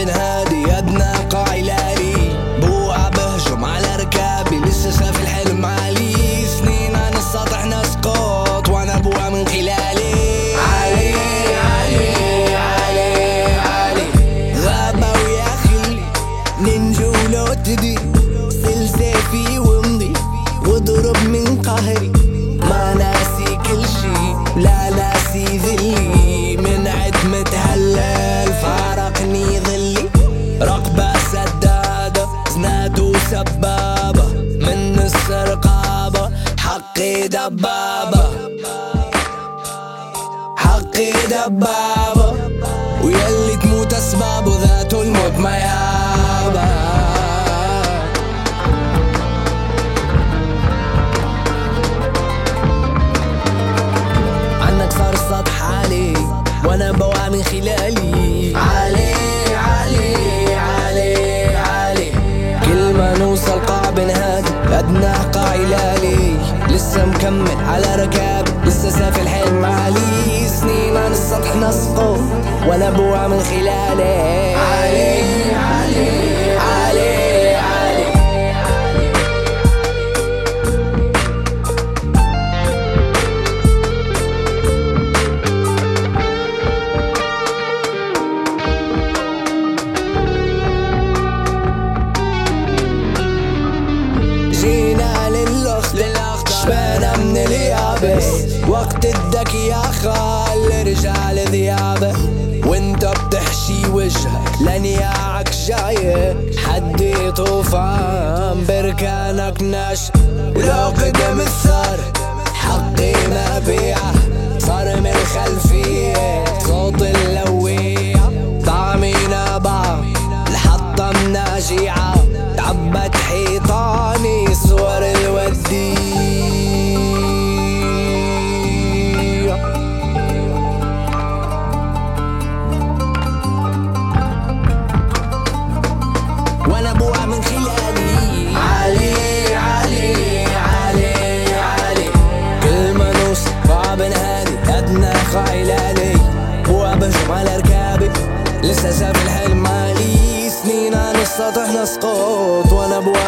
قاع هادي أدنى قاع لالي بوع بهجم على ركابي لسه شاف الحلم عالي. سنين عن السطح نسقط وأنا بوع من خلالي. علي علي علي علي غابة ويا خلي ننجو لو تدي سل سيفي وامضي واضرب من قهري. ما ناسي كل شي لا ناسي ذلي. حقي دبابة. حقي دبابة. ويلي تموت أسبابه ذاته الموت ما يابا وأنا بوعى من خلالي. مكمل على ركابي لسه سافي الحلم عالي سنين عن السطح نسقط. وأنا بوعى من خلالي وقت الدك يا خال رجال ذيابه وانت بتحشي وجهك لنياعك جاي حدي طوفان بركانك ناش. ولو قدم الثار حقي ما بيعه صار من الخلفية صوت اللوية. طعمي نبع الحطة مناجيعة تعبت حيطاني شاف الحلم مالي. سنين عن السطح نسقط وأنا بوع من خلالي